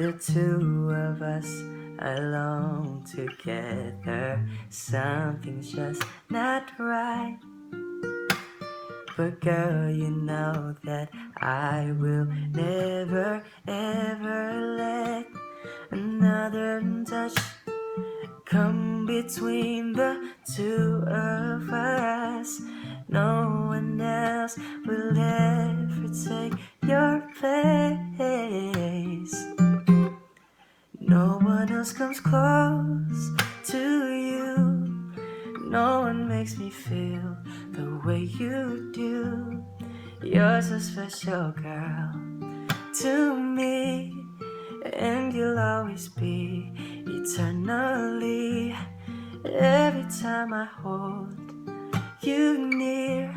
The two of us alone together. Something's just not right. But girl, you know that I will never ever let another touch come between the two of us. No one else will ever take one else comes close to you. No one makes me feel the way you do. You're a special girl to me, and you'll always be eternally. Every time I hold you near,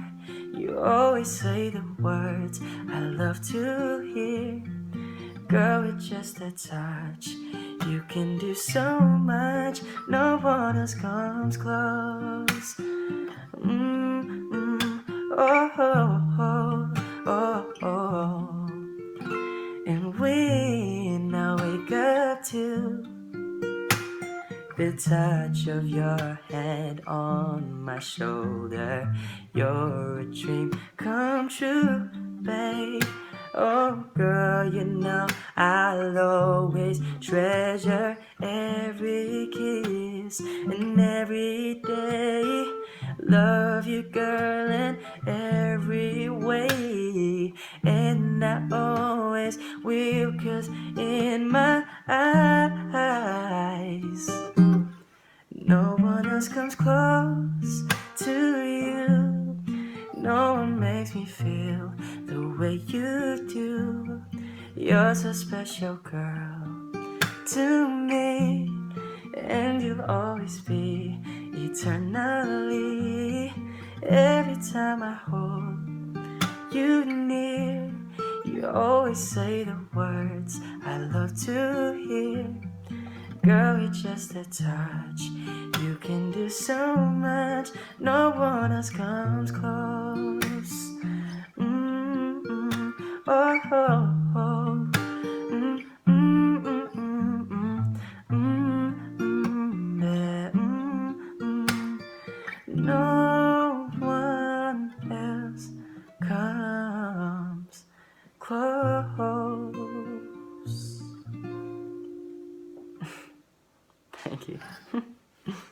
you always say the words I love to hear. Girl, with just a touch, you can do so much. No one else comes close. Mm, oh, oh, oh, oh. And we now wake up to the touch of your head on my shoulder. You're a dream come true, babe. Oh, girl, you know I'll always treasure every kiss and every day. Love you, girl, in every way. And I always will, cause in my eyes, no one else comes close to you. No one makes me feel the way you. You're so special, girl, to me, and you'll always be eternally. Every time I hold you near, you always say the words I love to hear. Girl, with just a touch, you can do so much. No one else comes close. Mm-mm. Oh, oh, oh.